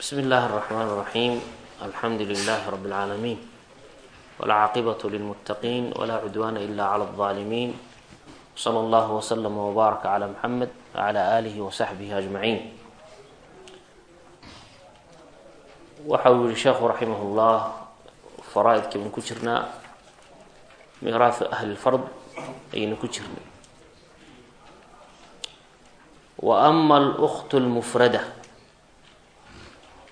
بsم الlh الرحmن الرحيم الحمdu لله رب العاalمين والعاaqبة للمتقين ولا عدوان إلا على الظالمين وصلى الله وسلم وbارك على محمد وعلى آله وصحبه أجمعين waxa uu yihi sheekhu raximah الlah faraaidkii baynu ku jirnaa miiraaثu أhli الfard ayaynu ku jirnay وأma الأkt الmfradة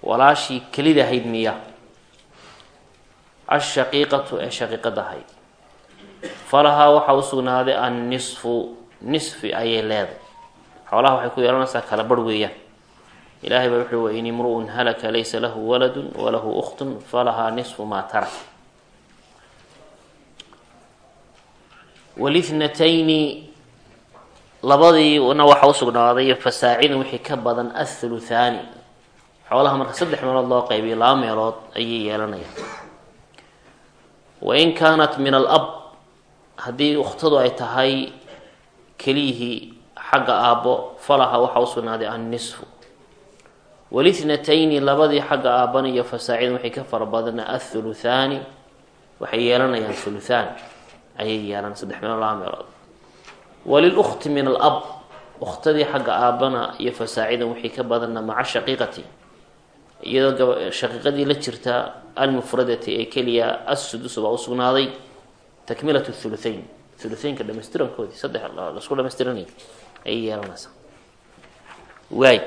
walaashii kelida ahayd miya. Ashaqiiqatu ee shaqiiqada ahayd falahaa waxaa u sugnaaday annisfu. Nisfi ayay leedahay. Xoolaha waxay ku yeelanaysaa kala barh weeyaan. Ilahay baa wuxuu in imru'un halaka laysa lahu waladun walahu ukhtun falahaa nisfu maa tarak. Walithnatayni labadiina waxaa usugnaaday fasaacidan wixii ka badan athuluthaani xoolaha marka saddex meelood loo qaybiyo laba meelood ayay yeelanayaan. Wain kaanat min alab haddii ukhtadu ay tahay keliyihii xagga aabbo falaha waxaa usugnaaday annisfu. Walithnatayni labadii xagga aabbana iyo fasaacidan waxay ka fara badana athuluthaani waxay yeelanayaan thuluthaan ayay yeelanaya saddex meelood laba meelood. Walilukti min alab ukhtadii xagga aabbana iyo fasaacidan wixii ka badana maca shaqiiqati iyadoo shaqiiqadii la jirta almufradati ee keliya assudus baa usugnaaday takmilat thuluthayn. Thuluthaynka dhamaystirankoodii saddex lasku dhamaystiranay ayay yeelanaysaa waay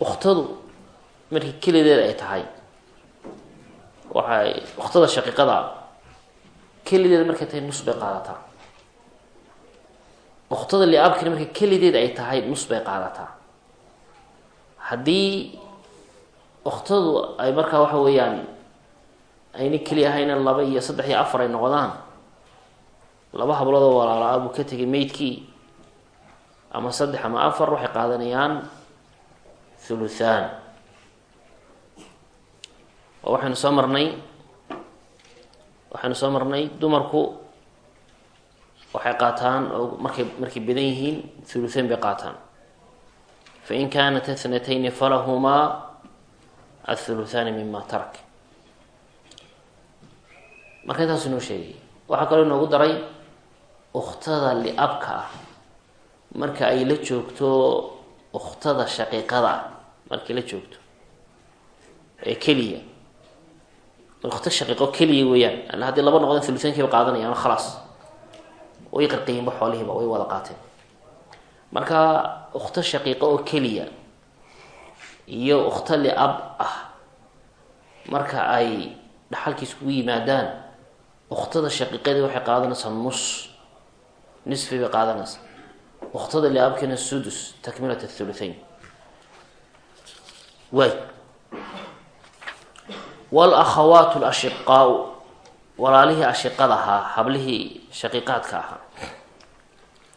ukhtadu markii kelideed ay tahay waxay ukhtada shaqiiqada kelideed markay tahay nus bay qaadataa. Ukhtada liaabkina markay kelideed ay tahay nus bay qaadataa. Haddii ukhtadu ay markaa waxa weeyaan ayna keli ahayna laba iyo saddex iyo afar ay noqdaan laba habloodoo walaala-a buu ka tegay meydkii ama saddex ama afar waxay qaadanayaan thuluthaan oo waxaynu soo marnay waxaynu soo marnay dumarku waxay qaataan oo markay markay badan yihiin thuluthain bay qaataan. Fain kaanat athnatayni falahumaa athuluthaani mima tarak marka intaasu inoo sheegay waxaa kaloo inoogu daray ukhtada liabka ah marka ay la joogto ukhtada shaqiiqada ah markay la joogto ee keliya ukhta shaqiiqo keliya weeyaan alla haddii laba noqdeen thuluthaankiiba qaadanayaan khalaas way qarqiyiinba xoolihiiba way wada qaateen marka ukhto shaqiiqo oo keliya iyo ukhto liab ah. Marka ay dhaxalkii iskugu yimaadaan ukhtada shaqiiqadii waxay qaadanaysaa nus nisfi bay qaadanaysaa. Ukhtada liabkiina sudus takmilat athuluthain waay walakhawaat lashiqaau walaalihii ashiqada ahaa hablihii shaqiiqaadka ahaa.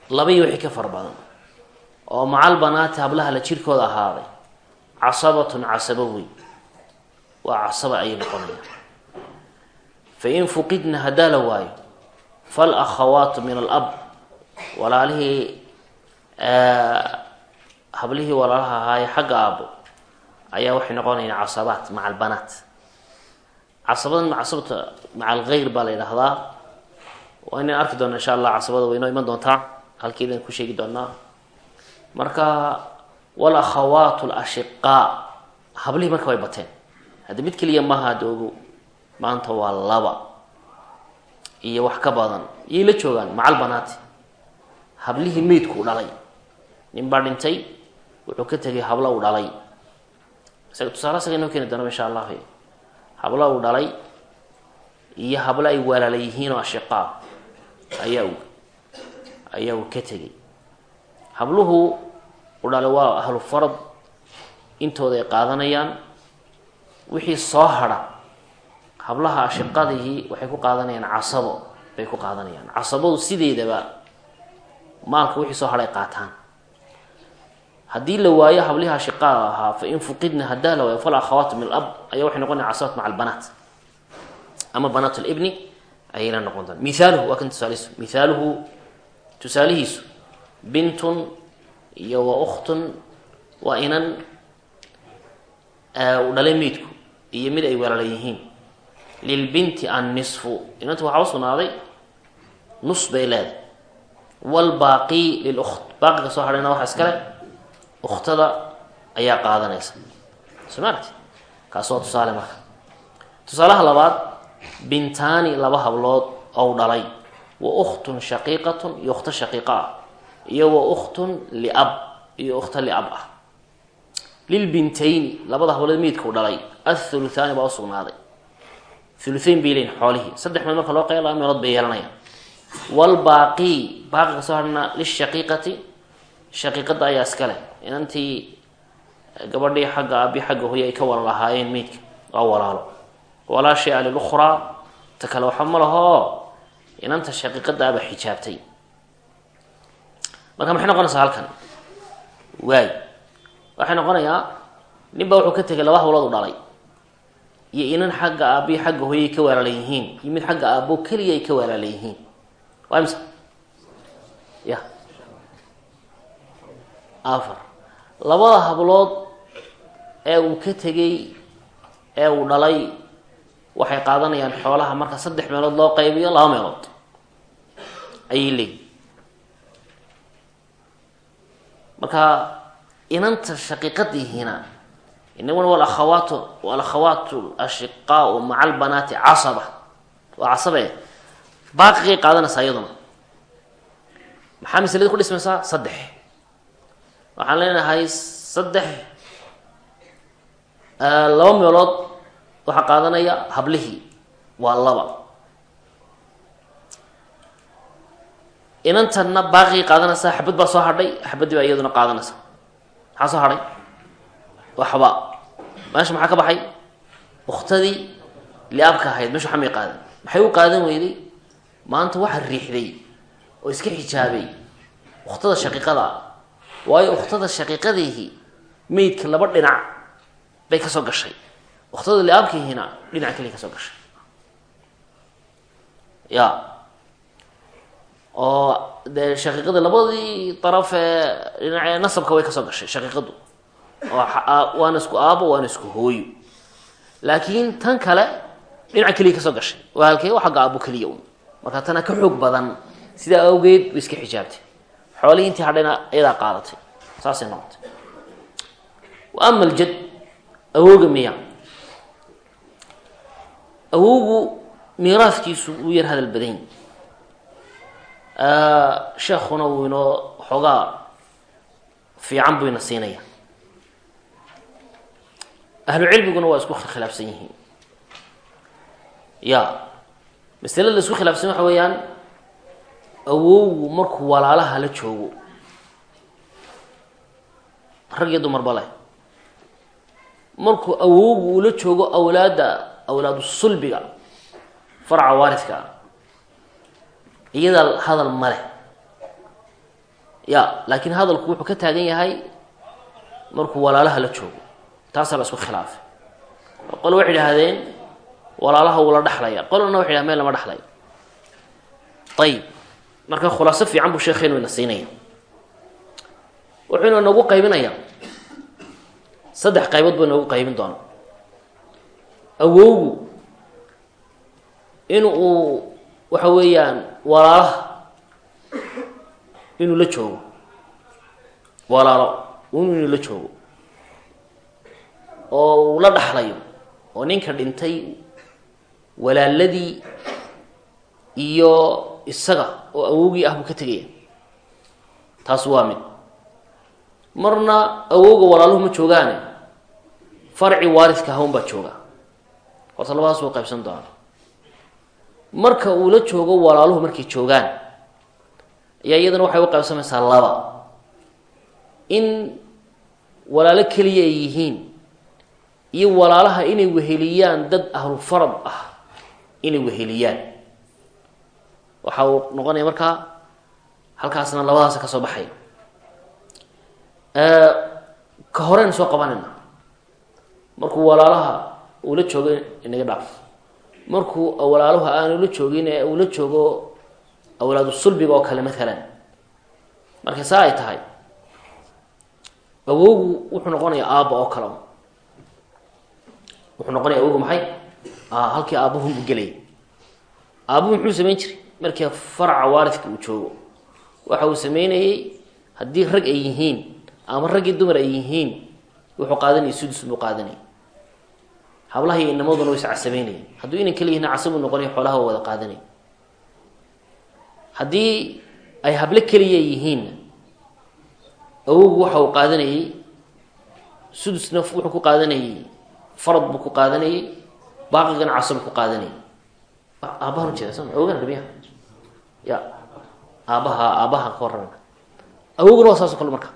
Labii wixii ka fara badan. Oo macal banaati hablaha la jirkooda ahaaday casabatun casabo wey waa casaba ayay noqonayaan. Fain fuqidna haddaa la waayo falakhawaatu min alab walaalihii hablihii walaalaha ahaaye xagga aabo ayaa waxay noqonayaan casabaat maca albanaat. Casabadan casabata maca algeyr baa la yidhaahdaa. Waa inaan arki doona insha allah casabada way iman doontaa. Halkeedan ku sheegi doonaa marka walakhawaat lashiqaa hablihii marka way bateen. Haddi mid keliya maaha adoogo maanta waa laba. Iyo wax ka badan. Iyay la joogaan macal banaati. Hablihii meydku dhalay. Nin baa dhintay wuxuu ka tegay hablo uu dhalay. Isaga tusaale isaga inoo keeni doonaba insha allah hablo uu dhalay iyo hablo ay walaala yihiin oo ashiqaa ayaa u ayaa uu ka tegay. Habluhu u dhalay waa ahlu farad intooda ay qaadanayaan. Wixii soo hadha hablaha ashiqadihii waxay ku qaadanayaan casabo bay ku qaadanayaan. Casabadu sideedaba maalka wixii soo hadhay qaataan. Haddii la waayo hablihi ashiqada ahaa fa in fuqidna haddaa la waayo fal akhawaatu min alab ayaa waxay noqonaya casabat maca albanaat. Ama banaat libni ayayna noqon doona mihaaluhu waa kan tusaalihiisu. Mihaaluhu tusaalihiisu bintun iyo wa ukhtun waa inan uu dhalay meydku iyo mid ay walaala yihiin. Lilbinti annisfu inanta waxaa u sugnaaday nus bay leedahay. Wlbaaqi lilukt baaqiga soo hadhayna waxa iskale uktada ayaa qaadanaysa. Soo maarti kaas tusaale marka. Tusaalaha labaad bintaani laba hablood ou dhalay. Wa ukhtun shaqiiqatun iyo ukhto shaqiiqa ah iyo wa ukhtun liab iyo ukhto liab ah. Lilbintayni labada hablood meydkau dhalay. Athuluthaani baa usugnaaday thuluthayn bay leeyihiin xoolihii saddex meel marka loo qeya laba meelood bay yeelanayaan. Wlbaaqi baaqiga soo hadhna lishaqiiqati shaqiiqada ayaa iska leh. Inantii gabadhii xagga aabi xagga hoye ay ka wala lahaayeen meydka waa walaalo. Walaa shay-a lilukhraa ta kale waxa ma lahoo inanta shaqiiqadaaba xijaabtay marka maxay noqonaysaa halkan? Waay. Waxay noqonayaa nin wuxuu ka tegay laba hawlood u dhalay. Iyo inan xagga aabiyo xagga hooyay ka walaala yihiin iyo mid xagga aabo keliya ay ka walaala yihiin waa imse ya. Afar. Labada hablood ee uu ka tegay ee uu dhalay waxay qaadanayaan xoolaha. Marka saddex meelood loo qaybiyo laba meelood. Ayay leeyihiin marka inanta shaqiiqadiihina inaguna walakhawaatu walakhawaatu ashiqaau maca albanaati casaba waa casabe baaqigay qaadanaysaa iyaduna. Maxaa maslada ku dhismaysaa? Saddex. Waxaan leenahay saddex laba meelood waxaa qaadanaya hablihii waa laba inantanna baaqigay qaadanaysaa xabad baa soo hadhay xabaddii baa iyaduna qaadanaysa. Maxaa soo hadhay? Waxba. Meesha maxaa ka baxay? Ukhtadii liaabka ahayd meesha waxa may qaadan maxay u qaadan weyday? Maanta waxa riixday oo iska xijaabay ukhtada shaqiiqada. Waayo ukhtada shaqiiqadiihi meydka laba dhinac bay ka soo gashay. Ukhtada liaabkiihina dhinac kaliya ka soo gashay. Ya oo dee shaqiiqada labadii daraf ee dhinacee nasabka way ka soo gashay shaqiiqadu. Waana isku aabo waana isku hooyo. Laakiin tan kale dhinac keliya ka soo gashay. Waa halkee waa xagga aabo keliya un marka tana ka xoog badan. Sidaa awgeed way iska xijaabtay. Xoolihii intii hadhayna iyadaa qaadatay. Saasay noqotay. Wa ama aljad awooga miya. Awowgu miiraafkiisu wuu yar hadal badan sheekuna wuu inoo xoogaa fiican buu ina siinaya. Ahlu cilmiguna waa isku khilaafsan yihiin. Ya maslada la isku khilaafsan waxa weeyaan awowgu markuu walaalaha la joogo. Rag iyo dumarba leh markuu awowgu uu la joogo awlaadda awlaadu sulbiga farca waaridka iyada hadal ma leh. Ya laakiin hadalku wuxuu ka taagan yahay markuu walaalaha la joogo. Taasaa la isku khilaafay qole waxay idhaahdeen walaalaha wuu la dhexlaya qolana waxay dhahdeen meel lama dhexlayo ayib marka khulaaso fiican buu sheekheenu ina siinaya wuxuuna nagu qaybinaya saddex qaybood buu inagu qaybin doonaa. Awowgu in uu waxa weeyaan walaalaha inuu la joogo. Walaalo inuu la joogo. Oo uu la dhaxlayo oo ninka dhintay walaaladii iyo isaga oo awowgii ah buu ka tegaya taas waa mid. Marna awowga walaaluhu ma joogaane farci waaridka hawn baa jooga horta labadaas wuu qaybsan doona marka uu la joogo walaaluhu markay joogaan. Ayaa iyadana waxay u qaybsamaysaa laba. In walaalo keliya ay yihiin iyo walaalaha inay weheliyaan dad ahlu farad ah inay weheliyaan. Waxa uu noqonaya markaa halkaasna labadaasa ka soo baxaya ka horeyna soo qabanayna. Markuu walaalaha uu la joogo inaga dhaaf markuu walaaluhu aanu la joogin ee uu la joogo awlaadu sulbiga oo kale maalan marka saa ay tahay awowgu wuxuu noqonayaa aabba oo kale. Wuxuu noqonaya awogu maxay? Halkii aabuhunbu gelaya aabuhu muxuu samayn jiray? Markii faraca waaridka uu joogo. Waxa uu sameynayey haddii rag ay yihiin ama raggii dumar ay yihiin wuxuu qaadanayay sudus buu qaadanayay hablaha iyo inamaduna way iscasabeynaya hadduu inan kala yihiin casabuu noqonaya xoolaha waa wada qaadanaya haddii ay hablo keliya yihiinna awogu waxa uu qaadanayey sudusna wuxuu ku qaadanayey farad buu ku qaadanayey baaqigana casab ku qaadanayay. Aabahan ujeeda soo awogan dhabiya ya aabaha aabaha ka warrama waa saasoo kale marka.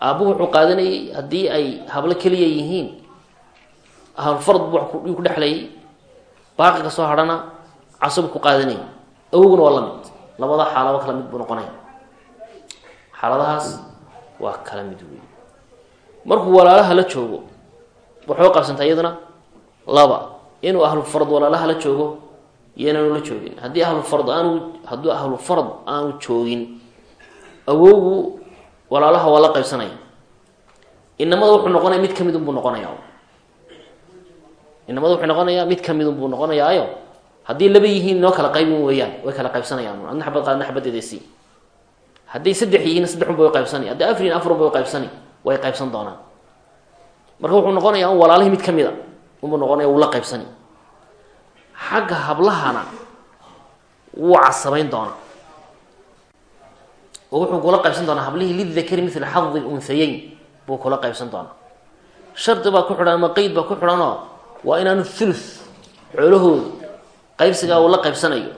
Aabuhu wuxuu qaadanayey haddii ay hablo keliya yihiin ahlufard bu yuu ku dhexlayay? Baaqiga soo hadhana casab ku qaadanayay awoguna waa la mid. Labada xaalaba kala mid buu noqonaya xaaladahaas waa kala mid wey markuu walaalaha la joogo waxay qabsanta iyaduna laba. Inuu ahlufard walaalaha la joogo iyo inaanu la joogin. Haddii ahlufard aanu hadduu ahlufard aanu joogin awowgu walaalaha waa la qaybsanaya inamada wuxuu noqonaya mid ka mid unbuu noqonaya inamada wuxuu noqonayaa mid ka mid unbuu noqonayaayo. Haddii laba yihiin noo kala qaybin weeyaan way kala qaybsanayaan. Adna xabad qaadna xabadeedasi hadday saddex yihiin saddex unba way qaybsanay hadday afar yihiin afar unba way qaybsanay way qaybsan doonaan. Marka wuxuu noqonayaa un walaalihii mid ka mid a noqonaya wuu la qaybsani. Xagga hablahana wuu casabayn doonaa. Oo wuxuu kula qaybsan doonaa hablihii lidakari mila xadi lunhayeyn buu kula qaybsan doonaa. Shardi baa ku xidhan ama qeyd baa ku xidhanoo waa inaanu thuluth xoolahoodu qaybsigaa uu la qaybsanayo.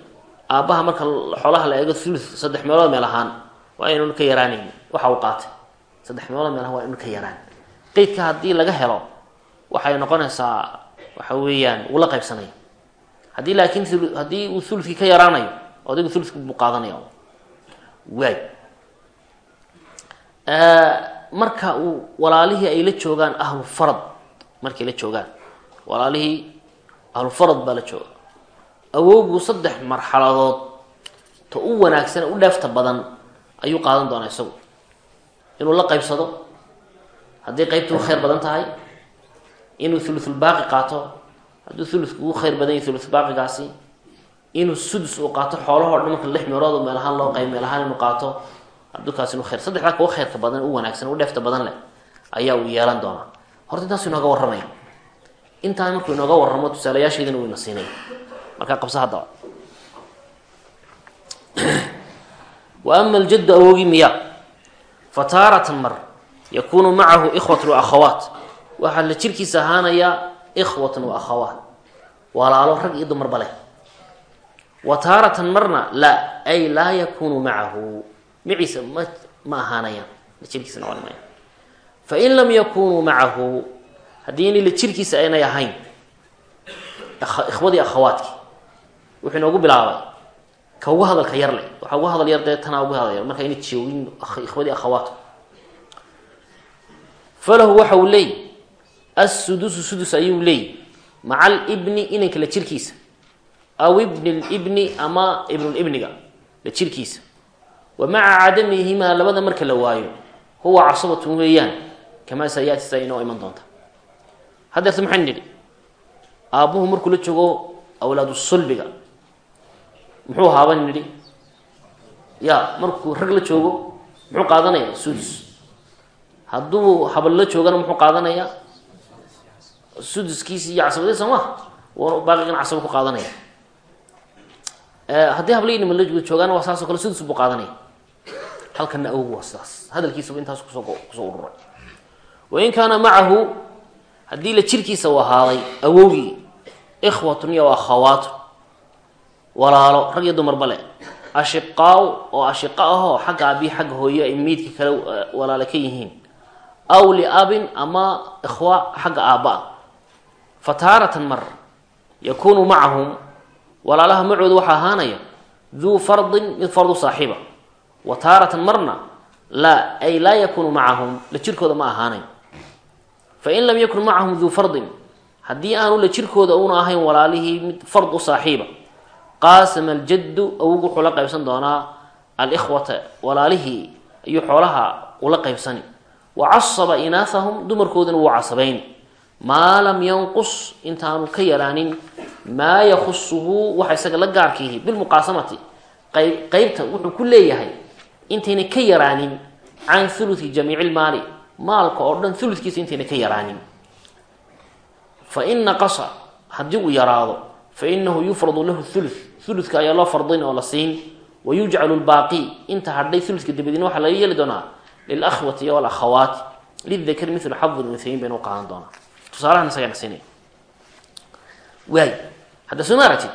Aabbaha marka xoolaha la eego thuluth saddex meelood meel ahaan waa inanu ka yaraanayn. Waxa uu qaatay. Saddex meelood meel ahaan waa inu ka yaraan. Qeydka haddii laga helo waxay noqonaysaa waxa weeyaan wuu la qaybsanaya haddii laakiin haddii uu thuluthkii ka yaraanayo odaygu thuluthki buu qaadanaya waay. Marka uu walaalihii ay la joogaan ahlu farad markay la joogaan walaalihii ahlu farad baa la jooga. Awowgu saddex marxaladood ta u wanaagsan u dheefta badan ayuu qaadan doonaa isagu. Inuu la qaybsado haddii qaybtu u khayr badan tahay inuu thuluthulbaaqi qaato hadduu thuluthku ugu khayr badan yahy thuluthbaaqigaasi inuu sudus uu qaato xoolahoo dhan marka lix meelood meel ahaan loo qayb meel ahaan inuu qaato hadduu kaasi inu khayr saddexdaa kuwa khayrka badan u wanaagsan u dheefta badan leh ayaa uu yeelan doonaa. Horta intaasu inooga warramaya intaa markuu inooga warramo tusaalayaasheedina wuu ina siinay. Markaa qabsa haddaba wa ama aljaddu awoogi miya fa mar yakuunu macahu ikhwatun wa akhawaat. Waxaa la jirkiisa ahaanayaa ikhwatun wa akhawaat. Walaalo rag iyo dumarba leh. Wa marna la ay laa yakunu macahu. Maciisa ma ma ahaanayaan. La jirkiisa noqon maya. Fain lam yakunuu macahu haddii la jirkiisa aynay ahayn ikhwadii akhawaadki wuxuu inoogu bilaabay ka ugu hadalka yar leh. Waxaa ugu hadal yar dee tanaa ugu hadal yar marka inay joogin ikhwadii akhawaadku. Falahu waxa uu leey assudusu sudus ayuu leey maca alibni inanka la jirkiisa aw ibni libni ama ibnulibniga la jirkiisa. Wa maca cadamihimaa labada marka la waayo huwa casabatun weeyaan kamaa sayaati sa inoo iman doonta haddeerta maxayn nidhi aabbuhu markuu la joogo awlaadu sulbiga muxuu haaban nidhi ya markuu rag la joogo muxuu qaadanayaa sudus hadduu habal la joogana muxuu qaadanayaa suduskiisi iyo casabadiisa ma? Baaqigana casaba ku qaadanaya. Haddii hablaynima la joogaana waa saasoo kale sudus buu qaadanaya. Halkana awgu waa sidaas. Hadalkiisaba intaas ku soo ku soo ururay wain kaana macahu haddii la jirkiisa u ahaaday awowgii ikhwatun iyo akhawaatu walaalo rag iyo dumarba leh. Ashiqaaw oo ashiqa ahoo xagga abiyi xagga hooyo ay meydka kale walaale ka yihiin. Aw liabin ama ikhwa xagga aabba-a fa taaratan mar yakuunu macahum walaalaha macooda waxaa ahaanaya duu fardin mid fardu saaxiiba. Wa taaratan marna laa ay laa yakunu macahum la jirkooda ma ahaanayo fain lam yakun macahum duu fardin haddii aanu la jirkooda una ahayn walaalihii mid fard u saaxiiba. qaasama aljaddu awog wuxuu la qaybsan doonaa alikhwata walaalihii iyo xoolaha ula qaybsani. wa casaba inaahahum dumarkoodana wuu casabayn maa lam yanqus intaanu ka yaraanin maa yakusuhu waxa isaga la gaarka yihi bilmuqaasamati qayb qeybta wuxuu ku leeyahay intayna ka yaraanin can thuluthi jamiici lmaali maalka oo dhan thuludkiisa intayna ka yaraanin. Fa in naqasa haddii uu yaraado fa inahu yufradu lahu thuluth. Thuludka ayaa loo fardayn oo la siin. Wa yujcalu lbaaqi inta hadhay thuludka dabadiina waxaa laga yeeli doonaa lilakhwati iyo walakhawaati lidakari milu xadi lunhayin baynu qaadan doonaa. Tusaalahan isagaa siinaya waay hadda soo ma aragtid?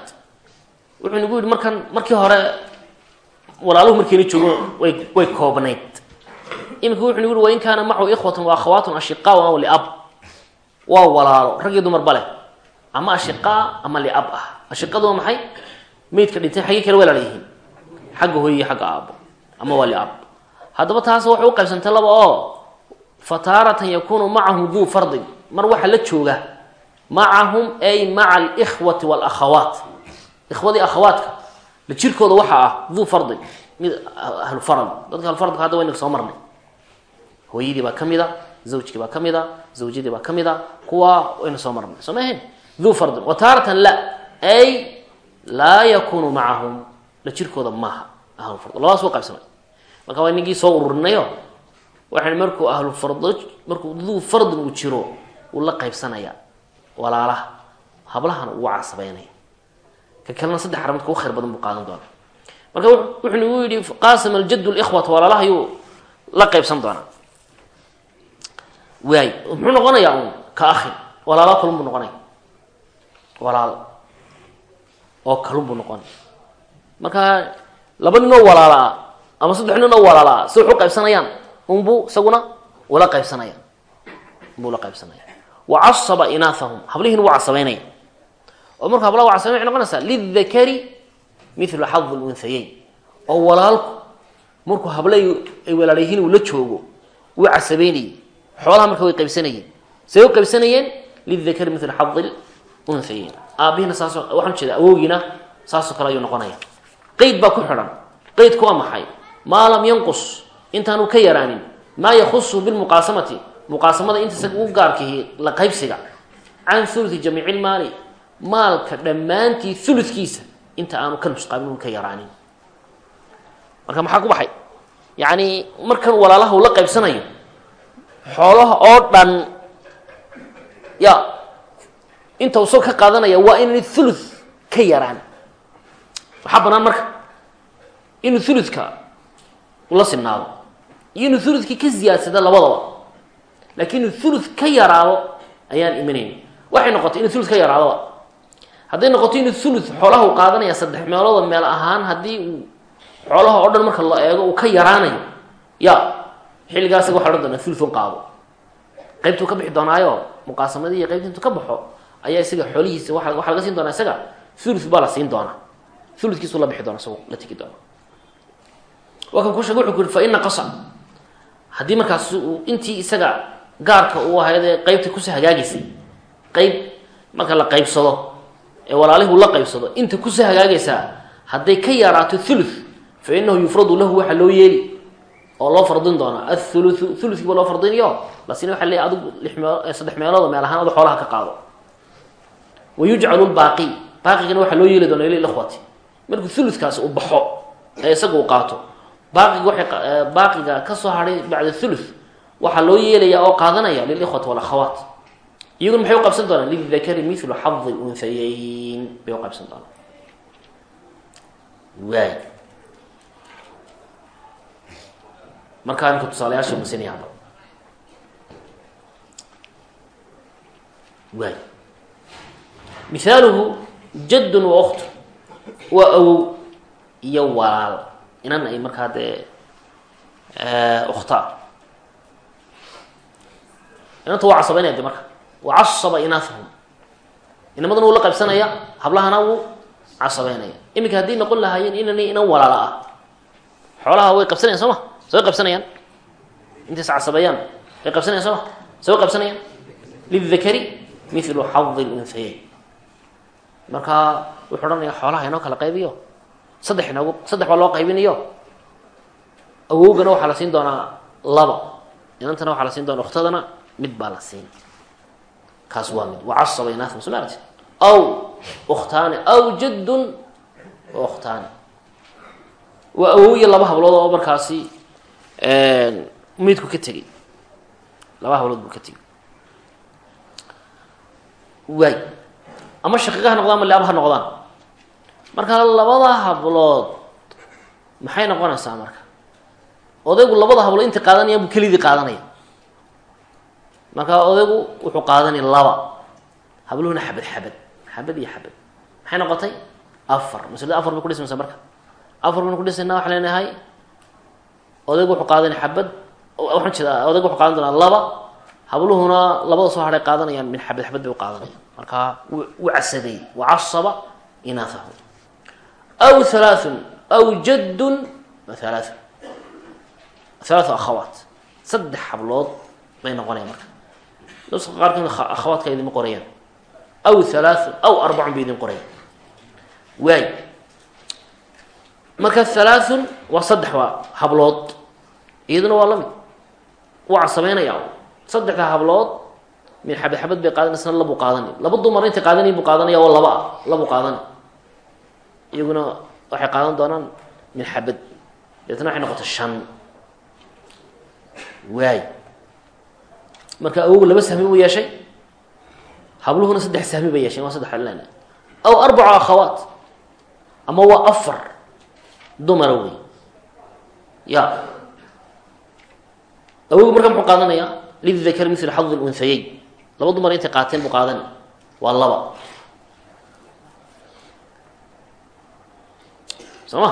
Wuxuu nagu yihi markan markii hore walaaluhu markayna joogo way way koobnayd imika nagu yihi wain kaana macahu ikhwatun wa akhawaatun ashiqaa aw liab. Waa walaalo rag iyo dumarba leh ama ashiqaa ama liab ah. Ashiqadu waa maxay? Meydka dhintay xaggii kale walaala yihiin hooye iyo aabo ama waa liab. Haddaba taas waxay u qaybsantay laba oo fataaratan yakunu macahu duu fardin. Mar waxaa la jooga macahum ay maca alikhwati walakhawaat. Ikhwadii akhawaadka la jirkooda waxaa ah duu fardin. Mid ahlu farad dadka ahlufaradka hadda waynaga soo marnay hooyadii baa ka mid a zawjkii baa ka mid a zawjadii baa ka mid a kuwa wayna soo marnay soo ma ahayn duu fardin. Wa taaratan la. Ay laa yakunu macahum la jirkooda maaha ahlu fard. Labadaas waa qaybsamay marka waa inagii soo ururinayo waxaan markuu ahlu fardo markuu duu fardin uu jiro uu la qaybsanaya walaalaha. Hablahana uu casabeynaya ka kalena saddex arimood kugu khayr badan buu qaadan doonaa. Marka wuxuu nagu yidhi qaasima aljaddu likhwata walaalaha ayuu la qaybsan doonaa waay muxuu noqonayaa un ka akhin walaalo kalun buu noqonaya walaal oo kalun buu noqonaya marka laba nin oo walaala ah ama saddex nin oo walaala ah si wax u qaybsanayaan unbuu isaguna ula qaybsanaya unbuu la qaybsanaya wa casaba inaahahum hablihiina wuu casabeynaya oo marka hablaha waa casabeyn waxay noqonaysaa lidakari mithlu xadi lunhayeyn oo walaalku markuu habla ay walaalyihiin uu la joogo wuu casabeynayey xoolaha marka way qaybsanayeen. Say u qaybsanayeen lidakari mithlu xadi lunhayeyn aabihina saasoo waxaan jeeda awowgiina saasoo kale ayuu noqonaya qeyd baa ku xidhan. Qeydku waa maxay maa lam yanqus intaanu ka yaraanin. Maa yakusuhu bilmuqaasamati muqaasamada inta isaga u gaarkahi la qaybsiga. Can thuluthi jamiici lmaali maalka dhammaantii thuludkiisa inta aanu ka nusqaamin un ka yaraanin. Marka maxaa ku baxay? Yacni markan walaalaha la qaybsanayo xoolaha oo dhan ya inta u soo ka qaadanaya waa inay thuluth ka yaraan. Waxaa banaan marka inuu thuluthka ula sinaado iyo inuu thuluthkii ka ziyaadsada labadaba. Laakiin inuu thuluth ka yaraado ayaan imanayn. Waxay noqotay inuu thuluth ka yaraadoba hadday noqoto inuu thuluth xoolaha uu qaadanaya saddex meelooda meel ahaan haddii uu xoolaha oo dhan marka la eego uu ka yaraanayo ya xilligaa isaga waxa odhan doonaa thuluthun qaado qaybtuu ka bixi doonaayo muqaasamadii iyo qaybta ka baxo ayaa isaga xoolihiisa waa waxaa laga siin doonaa isaga thuluth baa la siin doonaa. Thuluthkiisuu la bixi doona isagu la tegi doona waa ku sheege wuxuu ku yidhi fa ina qasa haddii markaas intii isaga gaarka uu ahaydee qaybta kusi hagaagaysay qayb marka la qaybsado ee walaalihuu la qaybsado inta kusi hagaagaysaa hadday ka yaraato thuluth fa inahu yufradu lahu waxaa loo yeeli oo loo fardin doonaa athuluthu thuluthkiiba loo fardinayo lasina waxa leeyahy adigu lix mee saddex meelooda meel ahaan adu xoolaha ka qaado. Wa yujcalu lbaaqi baaqigana waxaa loo yeeli doonaa lilikhwati markuu thuluthkaasi uu baxo ee isaga uu qaato baaqiga waxay baaqiga ka soo hadhay bacda thuluth waxaa loo yeelaya oo qaadanaya lilikhwati walakhawaat iyaguna maxay u qabsan doonaan? Lidakari mithlu xadi lunhayeyn bay qabsan doonaan. Waay markaa imka tusaalayaasha masinaya hadda waay. Mithaaluhu jaddun wa oktun waa awow iyo walaal. Inan ay markaa dee ukhtaa inanta waa casabeynaya de marka. Wa casaba inaahahum inamadana wuu la qaybsanaya hablahana wuu casabeynaya iminka hadday noqon lahaayeen inani inan walaala ah. Xoolaha way qabsanayan soo ma soo qabsanayaan? Intays casabeeyaan way qabsanayan soo? Soo qabsanayaan? Lidakari mithlu xadi lunhayeyn marka wuxuu odhanaya xoolaha inoo kala qaybiyo? Saddex inoogu saddex baa loo qaybinayo? Awowgana waxaa la siin doonaa laba. Inantana waxaa la siin doonaa ukhtadana mid baa la siin. Kaas waa mid. Wacasaba inaahum soo aw ukhtaani aw jaddun ukhtaani. Waa awowiya laba hablood oo markaasi midku ka tegey laba hablood buu ka tegey waay ama shaqiiqa ha noqdaan ma leaba ha noqdaan? Marka labada hablood maxay noqonaysaa marka? Odaygu labada hablood inta qaadanayaan buu kelidii qaadanaya. Marka odaygu wuxuu qaadanaya laba. Habluhuna xabad xabad. Xabad iyo xabad. Maxay noqotay? Afar. Maslada afar bay ku dhismaysaa marka. Afar baynu ku dhisaynaa waxaa leenahay odaygu wuxuu qaadanaya xabad waxaan jeedaa odaygu wuxuu qaadan laba. Habluhuna labada soo hadhay qaadanayaan min xabad xabad bay u qaadanayaan marka wuu casaday wacasaba inaathahu aw halaathun aw jaddun halaathun halaathu akhawaat. Saddex hablood bay noqonayaan marka. Nuska qaarkood akhawaadka idinma qorayaan. Aw halaathun aw arbacun bay idin qorayaan. Waay. Marka halaathun waa saddex hablood iyaduna waa la mid wuu casabeynaya saddexda hablood min xabad xabad bay qaadanaysa labuu qaadanay laba dumar intay qaadanay buu qaadanaya oo laba labuu qaadanay iyaguna waxay qaadan doonaan min xabad. Deetna waxay noqota shan. Waay. Marka awogu laba sahmi buu yeeshay. Habluhuna saddex sahmi bay yeesheen waa saddex aln aw arbacu akhawaat. Ama waa afar dumara wey ya awogu marka muxuu qaadanayaa lidakar mil xadi lunhayeyn laba dumar intay qaateen buu qaadanay waa laba. Soo ma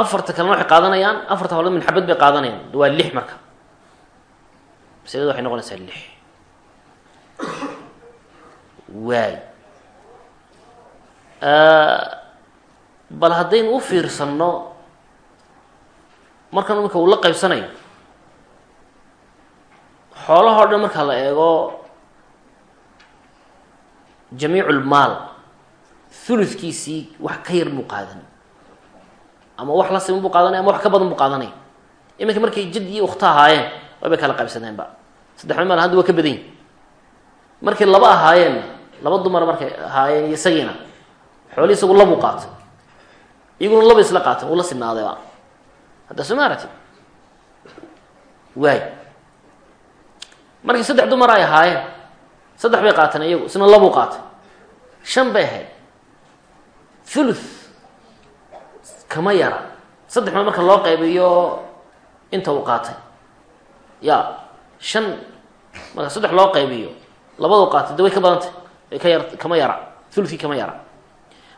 afarta kalena waxay qaadanayaan afarta hablood min xabad bay qaadanayaan. Waa lix marka. Masalada waxay noqonaysaa lix. Waay bal haddaynu u fiirsanno markan imika uu la qaybsanayo xoolahoo dhan marka la eego jamiicu lmaal thuludkiisii wax ka yar buu qaadan. Ama wax la siman buu qaadanaya ama wax ka badan buu qaadanaya iminka markay jad iyo ukhta ahaayeen waybay kala qaybsadeenba saddexda maal hadda waa ka badan markay laba ahaayeen laba dumar markay ahaayeen iyo isagiina xooli isagu labuu qaatay iyaguna laba isla qaatan uu la sinaadayba hadda soo ma aragtid? Waay. Markii saddex dumar ay ahaayeen saddex bay qaateen iyagu isna labuu qaatay. Shan bay ahayd. Thuluth kama yara. Saddex ma marka loo qaybiyo inta uu qaatay. Ya shan marka saddex loo qaybiyo labadu qaatay de way ka badantay way ka yar kama yara. Thuluthkii kama yara.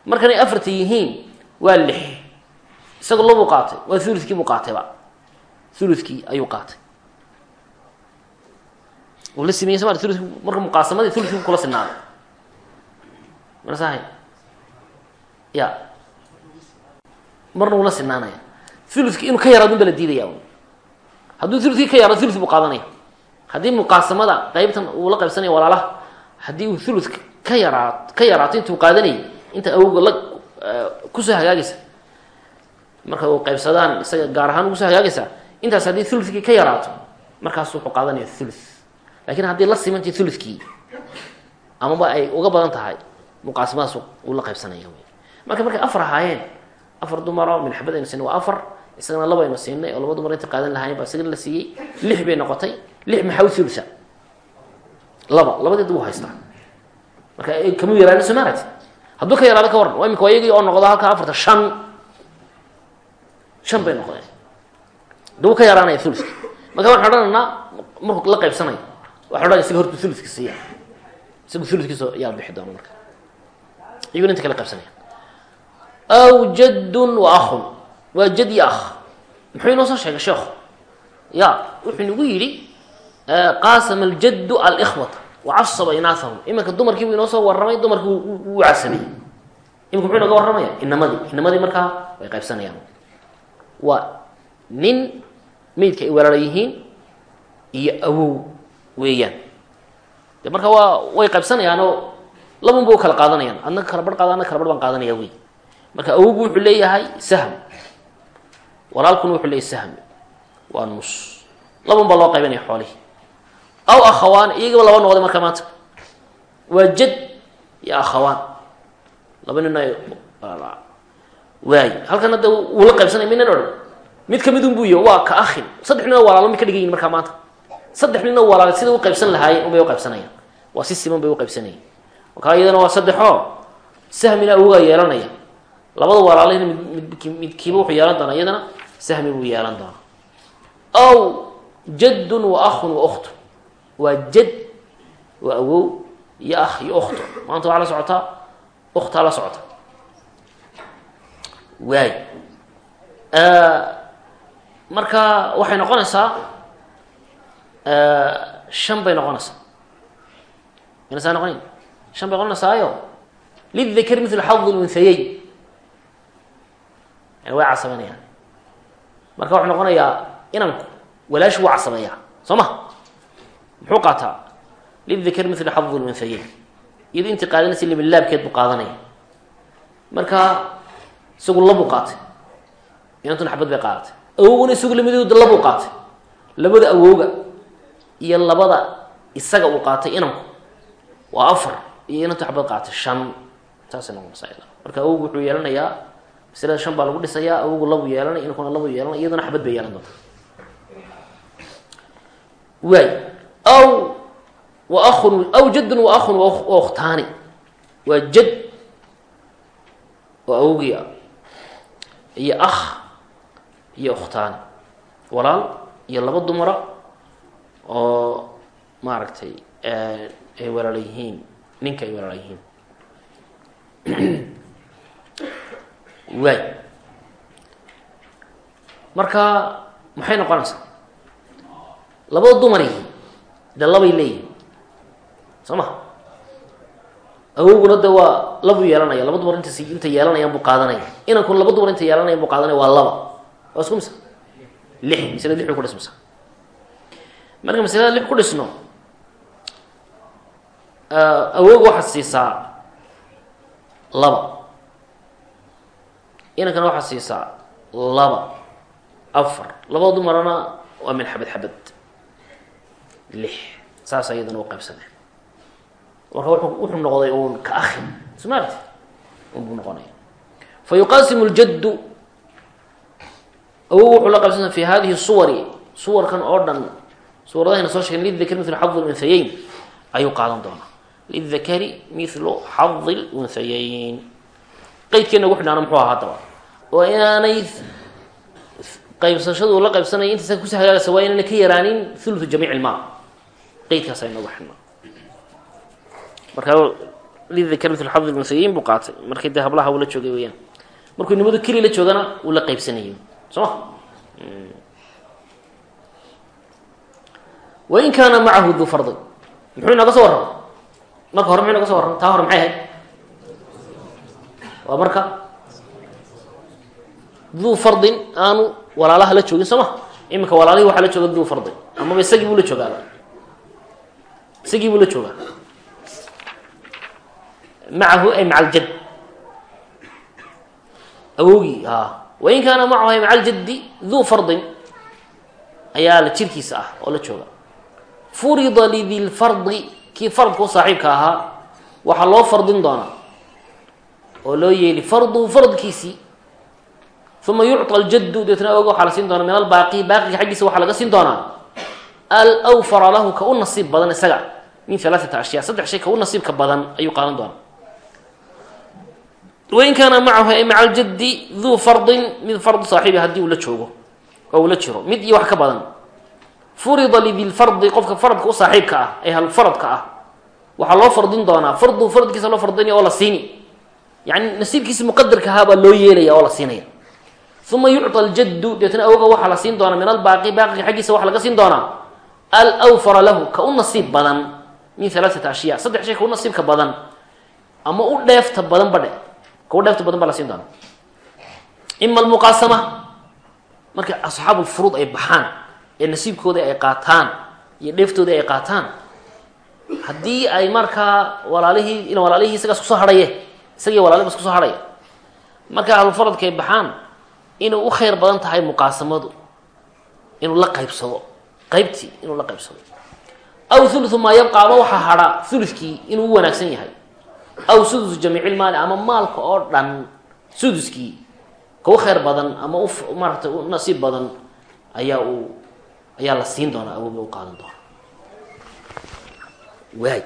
Markanay afarta yihiin waa lix isaga labuu qaatay waa thuluthkii buu qaatayba thuluthkii ayuu qaatay. Uu la simeyey soma thuluthki marka muqaasamadii thuluthkii bu kula sinaaday. Marsahay ya. Marna wula sinaanaya. Thuluthki inuu ka yaraado un ba la diidaya hadduu thuluthkii ka yaraado thuluth buu qaadanaya. Haddii muqaasamada qeybtan uu la qaybsanaya walaalaha haddii uu thuluth ka yaraa ka yaraato intuu qaadanayay inta awowga la ku soo hagaagaysa marka uu qaybsadaan isaga gaar ahaan ugusoo hagaagaysa intaas haddii thuluthkii ka yaraato markaas wuxuu qaadanaya thuluth. Lakin haddii la simantay thuluthkii amaba ay uga badan tahay muqaasamadaas uu la qaybsanaya wy marka markay afar ahaayeen afar dumaro min xabad aynu siinay waa afar isagana laba aynu siinay oo laba dumar inta qaadan lahaayeen baa isagana la siiyey lix bay noqotay lix maxaa u thulutha? Laba labadeed wuu haystaa. Marka kamuu yaraani soo maaragti hadduu ka yaraado ka waran imika waa iyagii oo noqdo halka afarta shan. Shan bay noqdeen. Wuu ka yaraanaya thuluthka marka waxaan odhanaynaa markuu la qaybsanayo waxa odhanaya isaga horta thuluthka siiya. Isagu thuluthkiisa yaa bixi doona marka. Iyaguna inta kala qaybsanaya. Aw jaddun wa ahun waa jad iyo ah muxuu inoo soo sheegay sheekhu ya wuxuu nagu yidhi qaasama aljaddu alikhwata wacasaba inaahahum iminka dumarkii buu inoo soo warramay dumarkii wuu casabay imika muxuu inaga warramaya inamadii inamadii markaa way qaybsanayaan. Waa nin meydka ay walaala yihiin iyo awow weeyaan. De marka waa way qaybsanayaanoo labun ba u kala qaadanayaan. Adna kala bar qaada adna kala bar baan qaadanaya wey marka awowgu wuxuu leeyahay sahm. Walaalkuna wuxuu leeyahay sahm. Waa nus laban baa loo qaybanaya xoolihi aw akhawaan iyagaba laba noqday marka maanta. Waa jad iyo akhawaan. Laba nin ay waay. Halkan hadda la qaybsanaya minan odhan. Mid ka mid un buu waa ka ahin saddex nina walaalo ma ka dhigan yihiin maanta. Saddex nina walaala sida u qaybsan lahaayeen unbay uqaybsanayaan waa si siman bay uqaybsanayeen markaa iyadana waa saddexoo sahmina awogaa yeelanaya. Labada walaalahina mid midkiiba wuxuu yeelan doonaa iyadana sahmi buu yeelan doonaa. Aw jaddun wa ahun wa ukhtun waa jad waa awow iyo ah iyo ukhto. Maanta waxaa la socotaa ukhtaa la socota. Waay. Marka waxay noqonaysaa shan bay noqonaysaa. Mina saa noqonayn shan bay noqonaysaayo? Lidakr mil xadi lunhayeyn yani way casabeynayaan marka wuxuu noqonayaa inanku walaashi wuu casabeeyaa soo ma muxuu qaataa lidakr mil xadi lunhayeyn iyado intii qaadanaysa limilaabkeed buu qaadanaya. Marka isagu labuu qaatay. Inantuna xabad bay qaadatay. Awowguna isagu lamadooda labuu qaatay. Labada awowga iyo labada isaga uu qaatay inanku waa afar iyo inantu xabad qaatay shan. Saasay noqonaysaa marka awowgu wuxuu yeelanayaa maslada shan baa lagu dhisayaa awowgu labuu yeelanay inankuna labuu yeelanay iyaduna xabad aw wa ahun aw jaddun wa ahun wa ukhtaani waa jad oo awowgii ah iyo akh iyo ukhtaani walaal iyo laba dumara oo maaragtay ay walaala yihiin. ninka ay walaala yihiin. Waay marka maxay noqonaysaa? labada dumarihi de labay leeyihiin soo ma? De waa labuu yeelanaya laba dumar intas inta yeelanayaan buu qaadanaya. Inankuna laba dumar inta yeelanayaan buu qaadanaya waa laba. Waa isku misa? Lix maslada lix ku dhismaysaa marka maslada lix ku dhisno awowga waxaad siisaa laba. Inankana waxaad siisaa laba. Afar. Labada dumarana waa min xabad xabad lix saasa iyadana u qaybsadeen marka wuxuu noqday un ka ahin smaart unbuu noqonaya fa yuqasimu ljaddu awow wuxuu la qaybsana fi hadihi suwari suwarkan oo dhan suuradahayna soo sheegen lidakri mil xadi lunhayeyn ayuu qaadan doonaa. Lidakari milu xadi lunhayeyn qeydkeena ugu xidhaana muxuu ahaa haddaba? Oo inaanay qaybsashadu la qaybsanaya intaasa kusi hagaagaysa waa inaanay ka yaraanin thuluthu jamiic ilmaa qeydkaas ayna uga xidhnaa marka lidakar mil xadi lunhayeyn buu qaatay. Markii dee hablaha uu la joogay weyaan markuu nimadu keli la joogana uu la qaybsanayay. Soo? Ma wain kaana macahu du fardi muxuu inooga soo warrama marka hore muxuu inoga so warrama taa hore maxay ahayd? Waa marka duu fardin aanu walaalaha la joogin soo ma? Iminka walaalihii waxaa la jooga duu fardin amaba isagii buu la joogaaba isagii buu la joogaa. Macahu ay maca aljad awowgii a wain kaana macahu ay maca aljaddi duu fardin ayaa la jirkiisa ah oo la jooga furida lidi lfardi kii fardka saaxiibka ahaa waxaa loo fardin doonaa oo loo yeeli farduhu fardkiisii uma yucطa ljaddu deetna oga waxaa la siin doonaa min albaaqi baaqiga xaggiisa waxaa laga siin doonaa alwfara lahu ka u nasiib badan isaga min alaaata ashyaa saddex shay ka u nasiibka badan ayuu qaadan doonaa. Wain kaana macahu ay maca aljaddi duu fardin mid fardu saaxiibi haddii uu la joogo oo uu la jiro mid iyo wax ka badan. Furida lidilfardi qofka faradka u saaxiibka ah ee halfaradka ah waxaa loo fardin doonaa. Fardu faradkiisa loo fardinaya oo la siini. Yani nasiibkiisi muqadarka ahaa baa loo yeelaya oo la siinaya. Uma yucطa aljaddu deetna awoga waxaa la siin doonaa min albaaqi baaqiga xaggiisa waxaa laga siin doonaa. Alwfara lahu ka u nasiib min alaaata ashyaa saddex shay ka u nasiibka badan ama u dheefta badan badhe ka u dheefta badan baa siin doonaa ima almuqaasama markay asxaabu lfuruud ay baxaan ee nasiibkoodii ay qaataan iyo dheeftoodii ay qaataan haddii ay markaa walaalihii in walaalihii isagaas ku soo hadhaye isagii walalihi bas ku soo hadhaya markay ahlufaradka ay baxaan inay u khayr badan tahay muqaasamadu inuu la qaybsado qaybtii inuu la qaybsado aw thuluthu maa yabqa ama waxaa hadha thuluskii inuu u wanaagsan yahay. Aw sudusu jamiicilmaali ama maalka oo dhan suduskii kau khayr badan ama u maaragtay u nasiib badan ayaa uu ayaa la siin doonaa awooga u qaadan doona waay.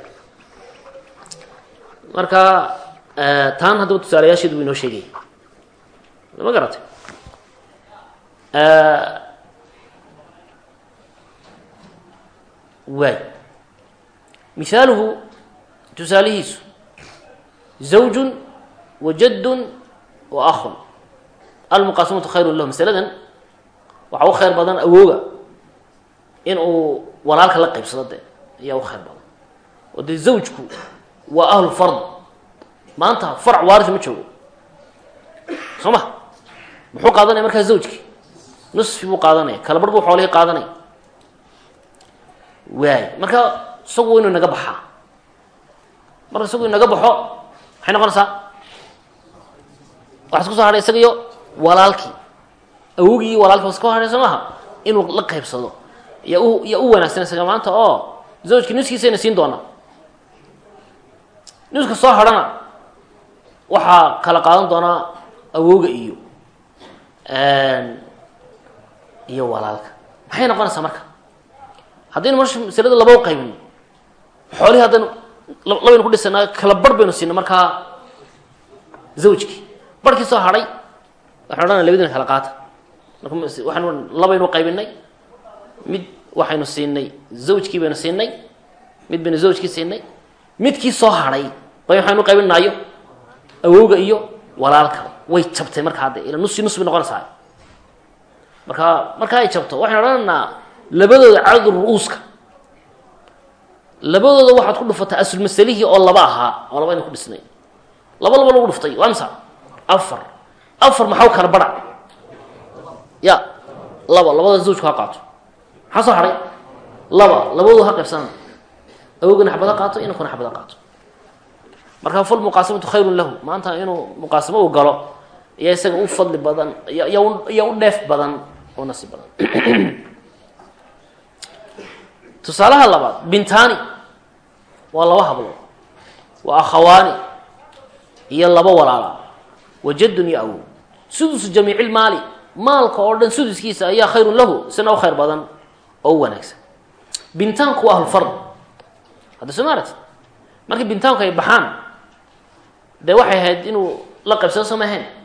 Marka taan haddaba tusaalayaasheedu wuu inoo sheegaya ma garatay? Waay mihaaluhu tusaalihiisu zawjun wa jaddun wa akhun. Almuqaasamatu khayrun lahu masaladan waxaa u khayr badan awooga in uu walaalka la qaybsado de ayaa u khayr badan. Oo dee zawjku waa ahlu fard maanta farc waaris ma joogo. Soo ma muxuu qaadanaya markaa zawjki? Nusfi buu qaadanaya kala bar buu xoolihii qaadanaya. Waay marka isagu inuu inaga baxaa marka isagu inaga baxo maxay noqonaysaa waxaa isku soo hadhay isaga iyo walaalkii. Awogii iyo walaalkii waa iska hadhay soo maha inuu la qaybsado. Yaa u yaa u wanaagsan isaga maanta oo zawjki nuskiisayna siin doonaa nuska soo hadhana waxaa kala qaadan doonaa awooga iyo iyo walaalka. Maxay noqonaysaa marka haddaynu mar masalada laba u qaybino xoolihii haddaynu labaynu ku dhisanaa kala bar baynu siina markaa zawjkii barhkii soo hadhay waxanu odhanaya labadina kala qaata waxaanu labaynu qaybinay mid waxaynu siinay zawjkii baynu siinay mid baynu zawjkii siinay. Midkii soo hadhay bay waxaynu qaybinaayo awowga iyo walaalka. Way jabtay marka hadda ila nusi nus bay noqonaysaa marka marka ay jabto waxaynu odhanaynaa labadooda cadadu ru-uuska labadooda waxaad ku dhufataa aslmasalihii oo laba ahaa oo laba aynu ku dhisnay. Laba laba lagu dhuftay waa misa afar. Afar maxaw kala bara ya laba. Labada zawjku ha qaato. Maxaa soo hadhay laba. Labadooda ha qaybsanana awogana xabad ha qaato inankuna xabad ha qaato. Marka fal muqaasamatu khayrun lahu. Maanta inuu muqaasamo uu galo ayaa isaga u fadli badan yaa u dheef badan oo nasiib badan. Tusaalaha labaad bintaani waa laba hablood waa akhawaani iyo laba walaala. Wa jaddun iyo awow sudusu jamiicilmaali maalka oo dhan suduskiisa ayaa khayrun lahu isna u khayr badan oo wanaagsan. Bintaanku waa ahlufard hadda soo maaragtid markii bintaanku ay baxaan dee waxay ahayd inuu la qaybsado soo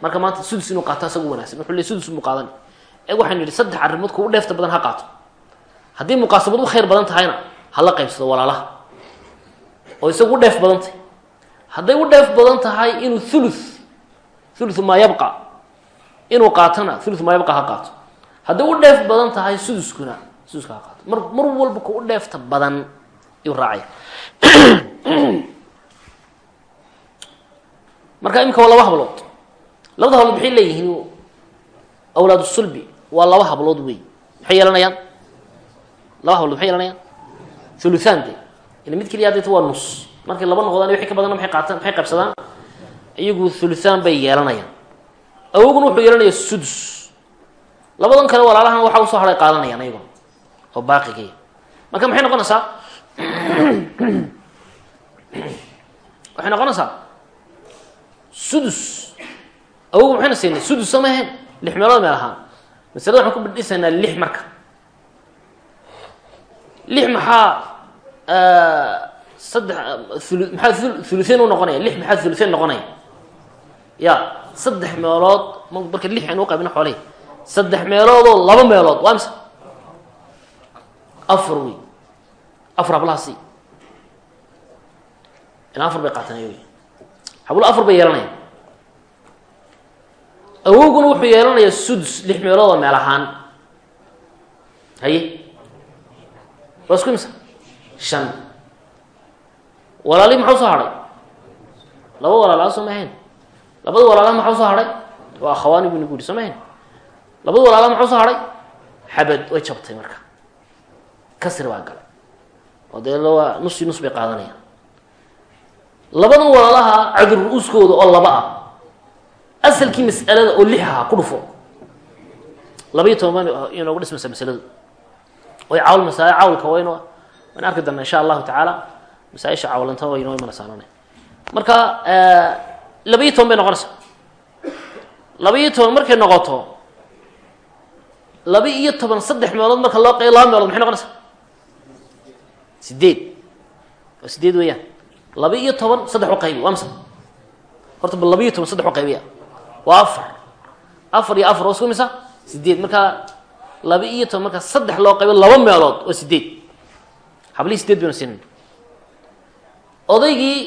marka maanta sudus inuu qaato asaga u wuxuu le sudus muu qaadan. Ee waxaynu yidhi saddex arrimood kugu dheefta badan ha qaato. Haddii muqaasamad u khayr badan tahayna ha qaybsado walaalaha oo isagu u dheef badan tahay. Hadday u dheef badan tahay inuu thuluth thuluthu maa yabqa. Inuu qaatona thuluthu maa yabqa ha qaato. Hadday u dheef badan tahay suduskuna suduska ha qaato. Mar mar walba ku u dheefta badan ayuu raacaya marka imika waa laba hablood. Labada hablood maxay leeyihiin awlaad sulbi. Waa laba hablood wey maxay yeelanayaan laba hablood maxay yeelanayaan thuluthaan de ila mid keliya hadayta waa nus. Markay laba noqdaan wixii ka badanna maxay qaataan maxay qaybsadaan iyagu thuluthaan bay yeelanayaan. Awoguna wuxuu yeelanayaa sudus. Labadan kale walaalahana waxa u soo haray qaadanayaan ayaguna oo baaqigaya marka maxay noqonaysaa? Waxay noqonaysaa sudus. Awogu maxayna siinay? Sudus soo maahayn lix meelood meel ahaan masalada waxaan ku bidhisaynaa lix marka. Lix maxaa saddex ulu maxaa thuluthain u noqonaya? lix maxaa thuluthain noqonaya? Ya saddex meelood marka lix aynu uqaybino xoolihii saddex meeloodoo laba meelood waa mise? Afar wey afar hablaha si ilaa afar bay qaataan ayog hablo afar bay yeelanayaan awowguna wuxuu yeelanayaa sudus lix meelood oo meel ahaan haye? Waa isku shan. Walaalihi maxaa u soo hadhay laba walaalaha soo mahayn labada walaalaha maxaa u soo hadhay waa akhawaani bu nagu yidhi soo mahayn labada walaalaha maxaa u soo hadhay xabad way jabtay marka. Kasri baa galay. Oo dee waa nusi nus bay qaadanayaan. Labadan walaalaha cadur ru-uuskooda oo laba ah asalkii mas'alada oo lix ahaa ku dhufo. Laba iyo toban inoogu dhismaysaa masaladu. Way cawl masaa cawlka waynu wayn arki doona insha allahu tacaala. Masaaisha cawlanta waynoo imanasaanane marka laba-iyo toban bay noqonaysaa laba-iyo toban markay noqoto laba iyo toban saddex meelood marka loo qeyb laba meelood maxay noqonaysaa sideed waa sideed weeyaan. Laba iyo toban saddex u qaybi waa mase horta ba laba iyo toban saddex u qaybiya. Waa afar. Afar iyo afar oo isku misa sideed markaa laba iyo toban marka saddex loo qaybo laba meelood waa sideed hablihii sideed siinin odaygii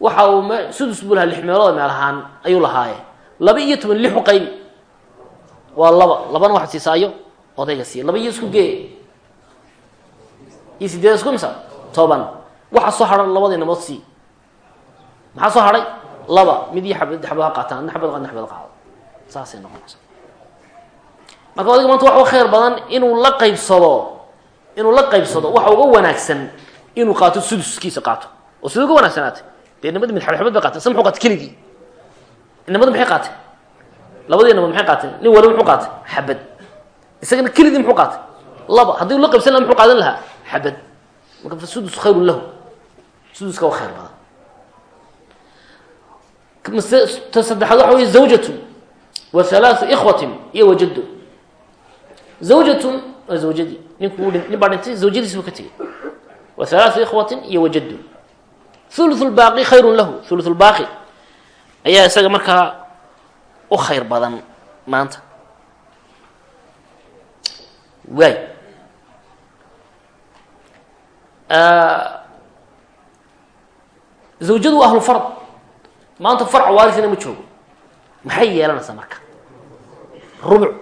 waxa uu m sudus buu lahaa lix meelood meel ahaan ayuu lahaaye. Laba iyo toban lix u qaybi waa laba labana waxaad siisaayo odayga siiya laba iyo isku gee. Iyo sideed isku misa toban waxaa soo hadhan labadii namood sii. Maxaa soo hadhay? Laba mid iyo xabad xabad ha qaataan adna xabad adna xabad saasay noqonaysa marka odayga maanta waxa u khayr badan inuu la qaybsado inuu la qaybsado waxa uga wanaagsan inuu qaato suduskiisa qaato. Oo sida uga wanaagsanaatay dee inamadi mid xabad xabad bay qaatay se muxuu qaatay keligii. Inamada maxay qaatay labadii inamad maxay qaateen? Nin waliba muxuu qaatay xabad. Isagana keligii muxuu qaatay laba. Haddii la qaybsan laha muxuu qaadan lahaa? Xabad. Marka fa sudus khayrun lahu. Suduska waa khayr badan. Ta saddexaad waxa wey zawjatun wa halaathu ikhwatin iyo wajaddo zawjatun waa zawjadii ninku nin baa dhintay zawjadiisi buu ka tegey wa halaathu ikhwatin iyo wajaddo thuluthu lbaaqi khayrun lahu thuluthu lbaaqi ayaa isaga markaa u khayr badan maanta waay zawjadu waa ahlufard maanta farca waarisina ma joogo maxay yeelanaysaa marka rubuc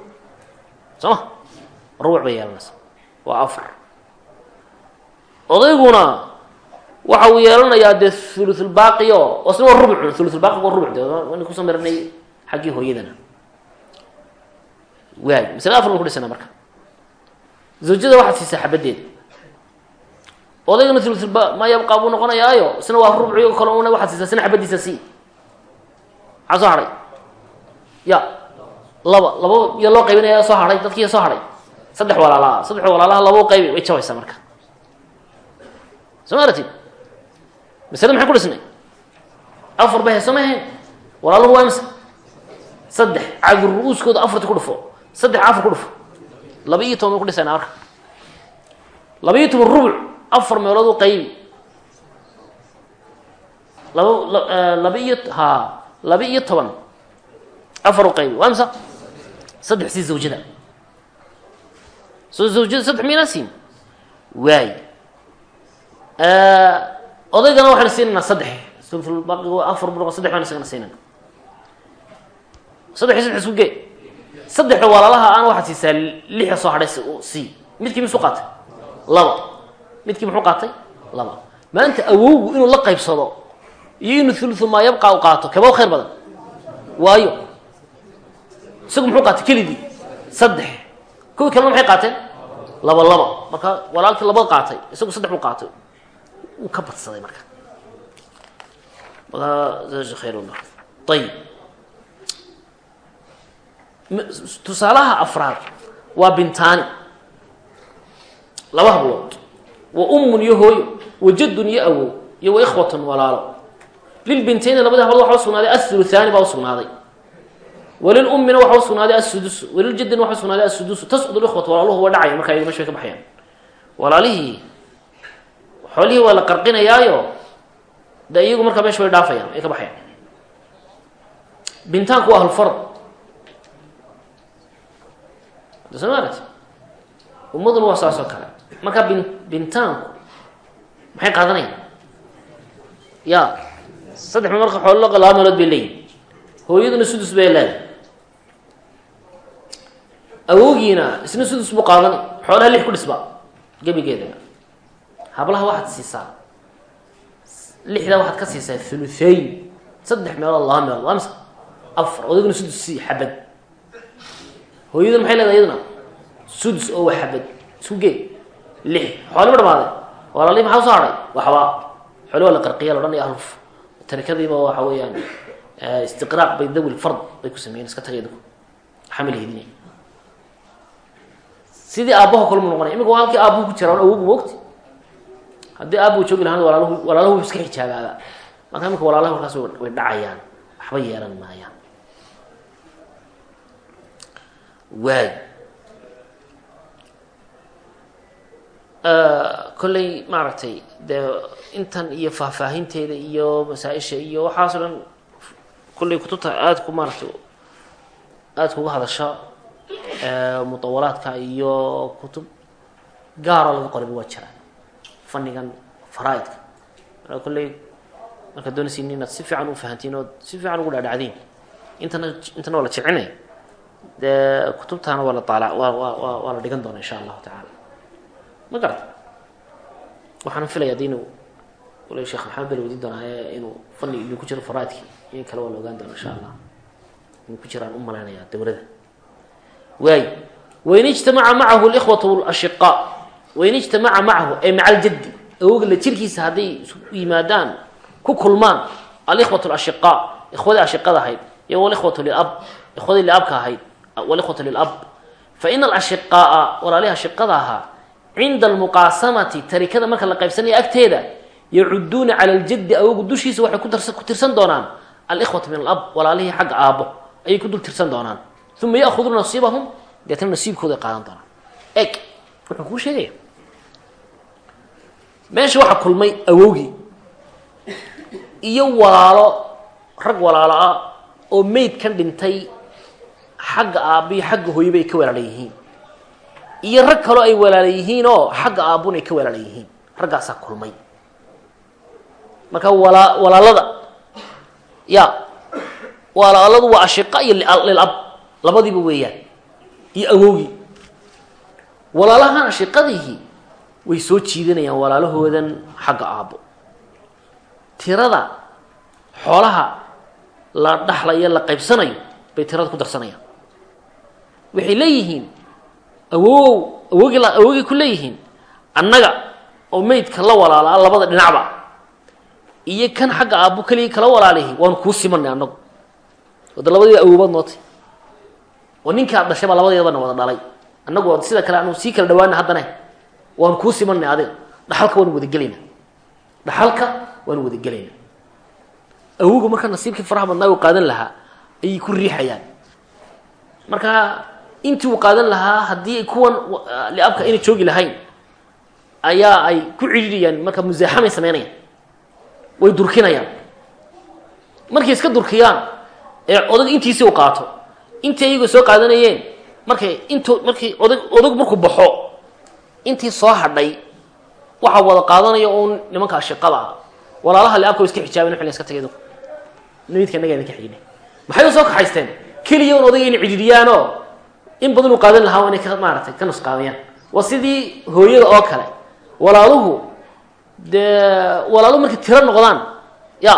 soo ma rubuc bay yeelanaysaa waa afar. Odayguna waxa uu yeelanayaa dee thuluthulbaaqi o waa rubuc thuluthulbaaqi waa rubuc de wayna ku soo marinay xaggii hooyadana. Waay masale afar ban ku dhisana marka. Zawjada waxaad siisaa xabaddeeda odaygana thuluthulba ma yabqaa buu noqonayaayo isna waa rubci o kale una waxaad siisaa isna xabaddiisa sii. Maxaa soo hadhay ya. Laba laba iyo loo qaybinaya soo hadhay dadkiiya soo hadhay saddex walaalaha saddex walaalaha laba u qaybi way jabaysaa marka. Soo ma aratid masale maxay ku dhisnay? Afar bay hayso ma ahayn? Walaaluhu waa imse? Saddex cagur ru-uuskooda afarta ku dhufo. Saddex afar ku dhufo. Laba iyo toban bay ku dhisayna marka laba iyo toban rubuc afar meelood u qaybi. Laba laba iyo ha laba iyo toban afar u qaybi. Waa imsa saddex sii zawjada soo zawjada saddex maynaa siin waay odaygana waxaynu siinaynaa saddex. Sulfulbaqi afar bur saddex baynu isagana siinayna saddex iyo saddex isku gee. Saddexda walaalaha aan waxaad siisaa lixa soo hadhay sii midkii misu qaatay? Laba. Midkii muxuu qaatay? Laba. Maanta awowgu inuu la qaybsado iyo inuu thuluthu maa yabqa u qaato kaba u khayr badan. Waayo. Isagu muxuu qaatay? Keligii saddex kuwii kalena maxay qaateen? Laba laba. Marka walaalkii labad qaatay isagu saddex buu qaatay. Wuu ka badsaday marka. Tusaalaha afraad waa bintaani. Laba hablood wa ummun iyo hooyo wa jaddun iyo awow iyo wa ikhwatun walaalo. Lilbintayni labadii hablood waxa usugnaaday athuluthaani baa usugnaaday walilummina waxa usugnaaday assudusu waliljaddina waxa usugnaaday assudusu tasqud likhwatu walaaluhu waa dhacaya markaa iyaga meesha ka baxayaan. Walaalihii xoolihii waa la qarqinayaayo de iyagu markaa meesha way dhaafayaan ay ka baxayaan. Bintaanku waa ahlufard somalit ummaduna waa saas oo kale. Marka bin bintaanku maxay qaadanayaan? Ya saddex ma marka xoolo laba meelood bay leeyihiin hooyaduna sudus bay awowgiina isna sudus buu qaadanay. Xoolaha lix ku dhisba gebigeedana hablaha waxaad siisaa. Lixdaa waxaad ka siisaa thuluthayn saddex meelood laba meelood waa mise afar odayguna sudus sii xabad. Hooyaduna maxay leedahay iyaduna? Sudus oo waa xabad. Isku gee lix. Xooli ma dhamaaday. Walaalii maxaa u soo hadhay waxba. Xooli waa la qarqiya laodhanaya ahluf tarikadiiba waxa weeyaan istiqraaq bay dawil fard bay ku sameeyeen iska tagay dadku. Xamil hedinay sidii aabbaho kalemu noqonaya imika waa halkii aabuhu ku jira awogu moogti haddii aabuhu joogi lahaan walaalahu walaalahu iska xijaabaaba marka imika walaalaha markaas way dhacayaan waxba yeelan maayaan. Waay. Kolley maaragtay dee intan iyo faahfaahinteeda iyo masaa-isha iyo waxaasoo dhan kolley kutubta aada ku maaratay aada kuga hadasha mutawalaadka iyo kutub gaaroo laga qorayba waa jiraan fannigan faraa-idka. Marka kolley markaad doonaysiin inaad si fiican u fahantiin ood si fiican ugu dhaadhacdiin intana intana waa la jicinaya dee kutubtaana waa la taala waa waa waa waa la dhigan doona insha allahu tacaala. Ma garata waxaana filaya di inuu wala sheekh maxamed bel weydiin doonaaye inuu fani inuu ku jiro faraaidkii in kale waa la ogaan doona insha allah inuu ku jiraan u malaynaya dowladda waay wain ijtamaca macahu likhwatu ashiqaa wain ijtamaca macahu ay maca aljaddi awooga la jirkiisa hadday yimaadaan ku kulmaan alikhwatu lashiqaa ikhwadii ashiqada ahayd iyo walikhwatu lilab. Ikhwadii liabka ahayd walikhwatu lilab. Fa ina alashiqaaa walaalihi ashiqada ahaa cinda almuqaasamati tarikada marka la qaybsanaya agteeda yacuduuna cala aljaddi awogu dushiisa waxay ku tirsan doonaan alikhwata min alab walaalihii xagga aabbo ayay ku dul tirsan doonaan uma ya'khuduuna nasiibahum deetna nasiibkooda qaadan doonaan eg wuxuu kuu sheegaya meesha waxaa kulmay awowgii iyo walaalo rag walaalo ah oo mayd kan dhintay xagga aabbo iyo xagga hooyaba ay ka walaala yihiin iyo rag kaloo ay walaala yihiin oo xagga aabbuna ay ka walaala yihiin raggaasaa kulmay marka walaa walaalada ya walaaladu waa ashiqa iyo lilab labadiiba weeyaan. Iyo awowgii walaalahan ashiqadiihii way soo jiidanayaan walaalahoodan xagga aabbo. Tirada xoolaha la dhaxlayo la qaybsanayo bay tirada ku darsanayaan. Waxay leeyihiin awow awogii la awogii ku leeyihiin annaga oo maydka la walaalaa labada dhinacba. Iyo kan xagga aabbo keligii kala walaalihi waanu kuu simanay annagu. Wada labadiiba awoobaad nootay oo ninka ad dhashay baa labadeedabana wada dhalay. Annagu sida kale anu sii kala dhawaana haddana. Waanu kuu simanay adiga dhaxalka waanu wadagelayna. Dhaxalka waanu wadagelayna. Awowga marka nasiibkii faraha badnaa uu qaadan lahaa ayay ku riixayaan. Marka intii uu qaadan lahaa haddii kuwan liabka ayna joogi lahayn ayaa ay ku cidhiiriyaan marka musaaxamay sameynayaan. Way durkinayaan. Markay iska durkiyaan ee odag intiisii u qaato intii ayagoo soo qaadanayeen markay into markii odag odag markuu baxo intii soo hadhay waxaa wada qaadanaya uun nimankaa shiqada ah walaalaha liabka wa iska xijaaben xilin iska tagay midka naga idinka xidhinay. Maxay soo kaxaysteen? Keliya un odayga inay cidhiiriyaanoo in badan uu qaadan lahaa inay ka maaratay ka nusqaamayaan waa sidii hooyada oo kale. Walaaluhu dee walaaluhu markay tiro noqdaan ya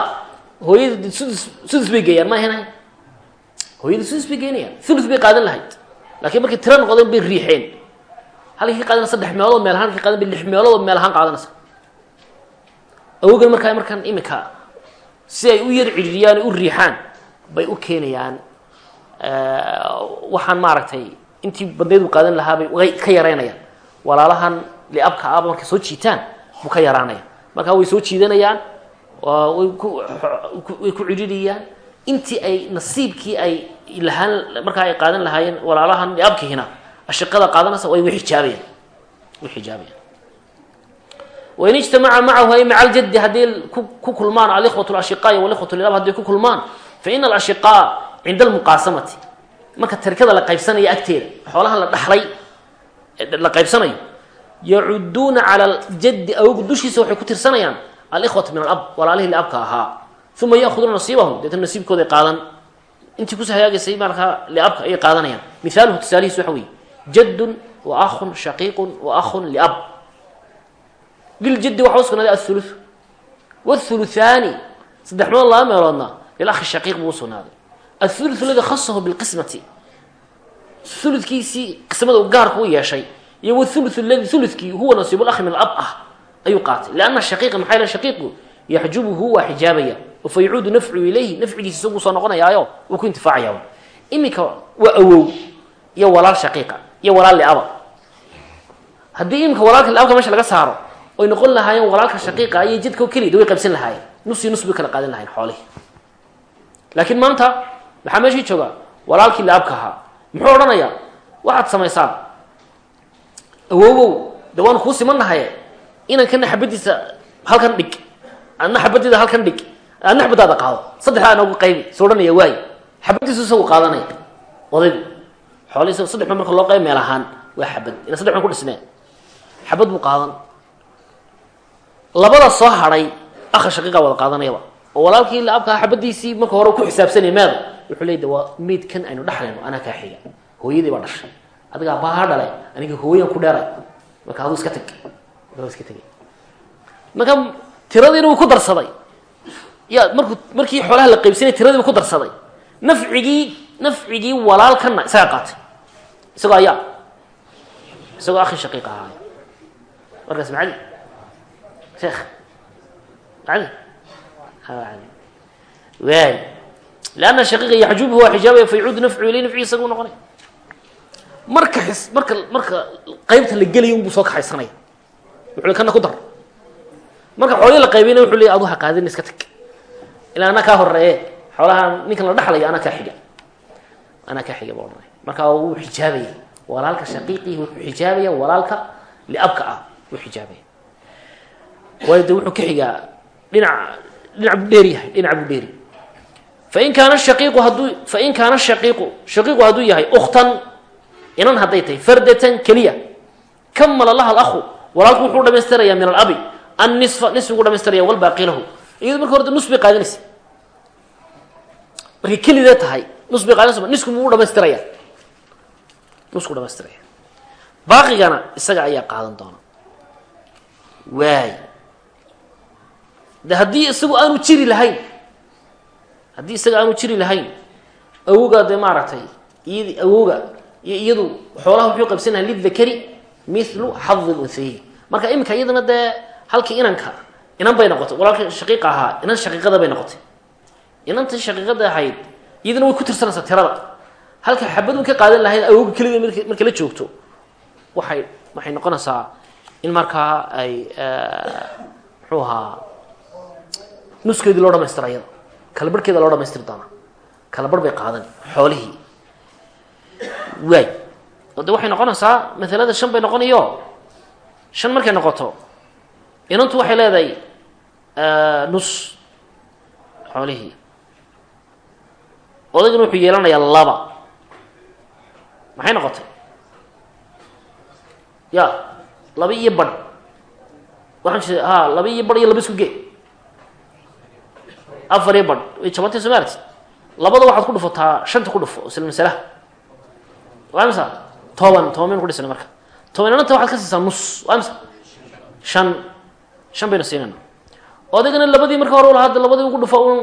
hooyada sudus sudus bay geeyaan ma ahayn hooyada sudus bay geynayaan thulus bay qaadan lahayd. Bay riixeen. Halkii si ay u yar cidhiiriyaan u riixaan bay u keenayaan. Waxaan intii badneed u qaadan lahaa bay ka yaraynayaan. Walaalahan liabka aaba markay soo jiitaan buu ka ku ku cidhiiriyaan intii ay nasiibkii ay lahaan markaa ay qaadan lahaayeen walaalahan liabkihina ashiqada qaadanaysa way xijaabayaan way wain ijtamaca macahu ay maca aljaddi hadday ku kulmaan alikhwat lashiqaa walikhwat lilab hadday ku kulmaan faina alashiqaa cinda almuqaasamati marka tarikada la qaybsanaya agteeda xoolahan la dhaxlay la qaybsanayo yacuduuna cala aljaddi awgu dushiisa waxay ku tirsanayaan alikhwata min alab walaalihii liabka ahaa uma yaahuduuna nasiibahum deetna nasiibkooday qaadan intii ku soo hagaagaysay markaa liabka ayay qaadanayaan mihaaluhu tusaalihiis waxa weeye jaddun wa ahun shaqiiqun wa ahun liab liljaddi waxa u sugnaaday athulu wthuluthaani saddex meelood laba meeloodna lilahi shaqiiq buu usugnaaday athulu ladi khasahu bilqismati uludkiisii qismada uu gaarka u yeeshay iyo wthulu ladi uludkii huwa nasiibulahi min alab ah ayuu qaatay lianna shaqiiqa maxaa yl shaqiiqu yaxjubuhu waa xijaabaya fa yacuudu nafcu ilayhi nafcigiisa isaguu soo noqonayaayo uu ku intifaacaya iminka waa awow iyo walaal shaqiiqa iyo walaal liaba. Haddii imika walaalka laabka meesha laga saaro oy noqon lahaayeen walaalka shaqiiqa iyo jidka keliya de way qaybsan lahaayeen nus iyo nus bay kala qaadan lahayen xoolihi laakiin maanta maxaa meeshii jooga? Walaalkii laabka ahaa. Muxuu odhanayaa? Waxaad samaysaan. Awowow de waanu kuu siman nahaye inankana xabadiisa halkan dhig. Adna xabadiida halkan dhig adna xabadaada qaado. Saddexdaa noogu qaybi. Su odhanaya waayo xabadiisu isagu qaadanaya odaygu xoolii isaga saddex marka loo qayb meel ahaan waa xabad. Ila saddex ku dhisneen xabad buu qaadan. Labada soo hadhay akha shaqiiqa wada qaadanayaba oo walaalkii laabkaa xabadiisii marka hore ku xisaabsanaya meeda wuxuu leey waa meydkan aynu dhexlayno anaa kaa xiga. Hooyadii baa dhashay. Adigaa baaha dhale aniga hooyan ku dheeray. Marka aduu iska teg iska tegay marka tiradiina wuu ku darsaday ya markuu markii xoolaha la qaybsanay tiradii buu ku darsaday. Nafcigii nafcigii walaalkana isagaa qaatay. Isagoo ayaa isagoo akhi shaqiiq ahaay markaas macali sheekh macali waay. Lianna shaqiiqa yaxjubuhu waa xijaabaya fa yacuudu nafcu ilay isagu noqonay. Marka xis marka marka qaybta la gelaya unbuu soo kaxaysanaya wuxuu le kana ku dar. Marka xoolihii la qaybiyna wuxuu leey adu ha qaadin iska tag ilaa anaa kaa xoolaha ninkan la dhexlaya anaa xiga. Anaa xiga baa odhanaya marka wuu walaalka shaqiiqii wuxuu xijaabaya walaalka liabka ah wuu xijaabaya. Waayo wuxuu ka xigaa dhinac dhinac buu dheer yahay dhinac buu dheeri. Fain kaana shaqiiqu hadduu fain kaana shaqiiqu shaqiiqu hadduu yahay ukhtan inan hadday tahay fardatan keliya. Kamala laha alahu walaalku wuxuu dhamaystirayaa min alabi annisfa nisfigu dhamaystiraya walbaaqi lahu iyado marka horta nus bay qaadanaysa. Markay kelidee tahay nus bay qaadanaysa nisku muu dhamaystiraya nusku dhamaystiraya baaqigana isaga ayaa qaadan doona. Waay. De isagu aanu jiri lahayn haddii isaga aanu jiri lahayn awogaa dee maaragtay iyad awoga iyadu xoolaha wuxuu qabsan lahay lidakari mithlu xadi lunhayin marka iminka iyadana dee halkii inanka inan bay noqotay. Walaalka shaqiiqa ahaa inan shaqiiqada bay noqotay. Inantii shaqiiqada ahayd iyadana way ku tirsanaysaa tirada. Halka xabadun ka qaadan lahayd awoga kelida marka la joogto waxay waxay noqonaysaa in markaa ay muxuu ahaa nuskeedii loo dhamaystira iyada. Kala barhkeeda loo dhamaystiri doonaa kala barh bay qaadan xoolihii. Waay. Oo de waxay noqonaysaa masalada shan bay noqonayo shan markay noqoto inantu waxay leedahay nus xoolihii. Odaygana wuxuu yeelanayaa laba. Maxay noqotay? Ya laba iyo badh. Waxaan jira ha laba iyo badh iyo laba isku ge afar iyo badh. Way jabantay soo maartid labada waxaad ku dhufataa shanta ku dhufo isla masalaha. Waa imisa? Toban toban baynu ku dhisnay marka. Tobanananta waxaad ka siisaa nus. Waa imisa? Shan shan baynu siinayna odaygana labadii marka hore ulahaa labadii ugu dhufo un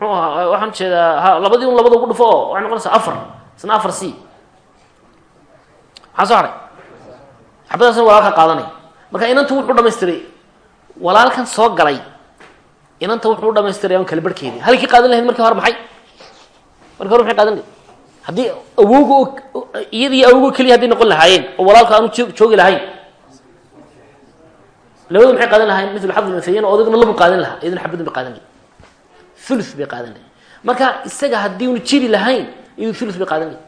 ahaa waxaan jeedaa ha labadii un labada ugu dhufo oo waxay noqonaysaa afar. Isna afar c. Maxaa soo haray. Xabadaasna walaalka qaadanaya marka inanta wuxuu dhamaystiray walaalkan soo galay. Inanta wuxuu u dhamaystiraya un kala barhkeedii halkii qaadan lahayd markii hore maxay? Marki hore maxay qaadan lahayd? Haddii awowga iyada iyo keliya hadday noqon lahaayeen oo walaalka aanu joogi lahayn labada maxay qaadan lahayn? Mithlu xad lunhayayn oo odayguna labu qaadan lahaa. Iyaduna xabadun bay qaadan lahayd. Thuluth bay qaadan lahayd. Marka isaga haddii unu jiri lahayn iyadu thuluth bay qaadan lahayd.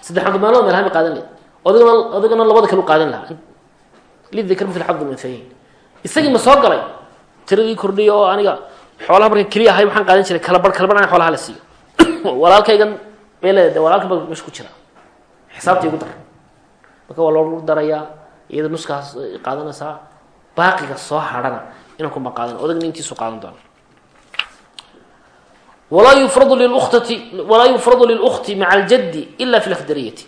Saddex meelood meel ahaan bay qaadan lahayd. Odayguna odayguna labada kalu qaadan lahaa. Lidakr mithlu xad lunhayayn isagii ma soo galay tiradii kordhiya oo aniga xoolaha markan keliya ahay waxaan qaadan jiray kala bar kala bar an xoolaha la siiyo. Walaalkaygan bay leeda walaalka ba meesha ku jira. Qaadanaysaa baaqiga soo hadhana inanku ma qaadan odagna intiisu qaadan doona walaa yufradu lilukhtati walaa yufradu lilukti maca aljaddi ila fi lakdariyati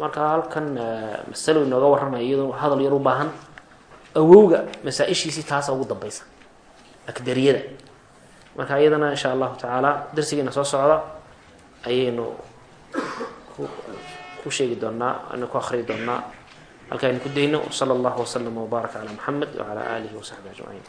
marka halkan masalo inooga warramaya iyadoo hadal yar u baahan awowga masaa-ishiisii taasa ugu dambaysa akdariyada marka iyadana insha allahu tacaala darsigeena soo socda ayaynu ku sheegi doonaa aynu ku akriyi doonaa halka aynu ku dayno wsala allahu waslama wbaaraka calaa muxamed wacala aalihi wasaxbi ajmaciin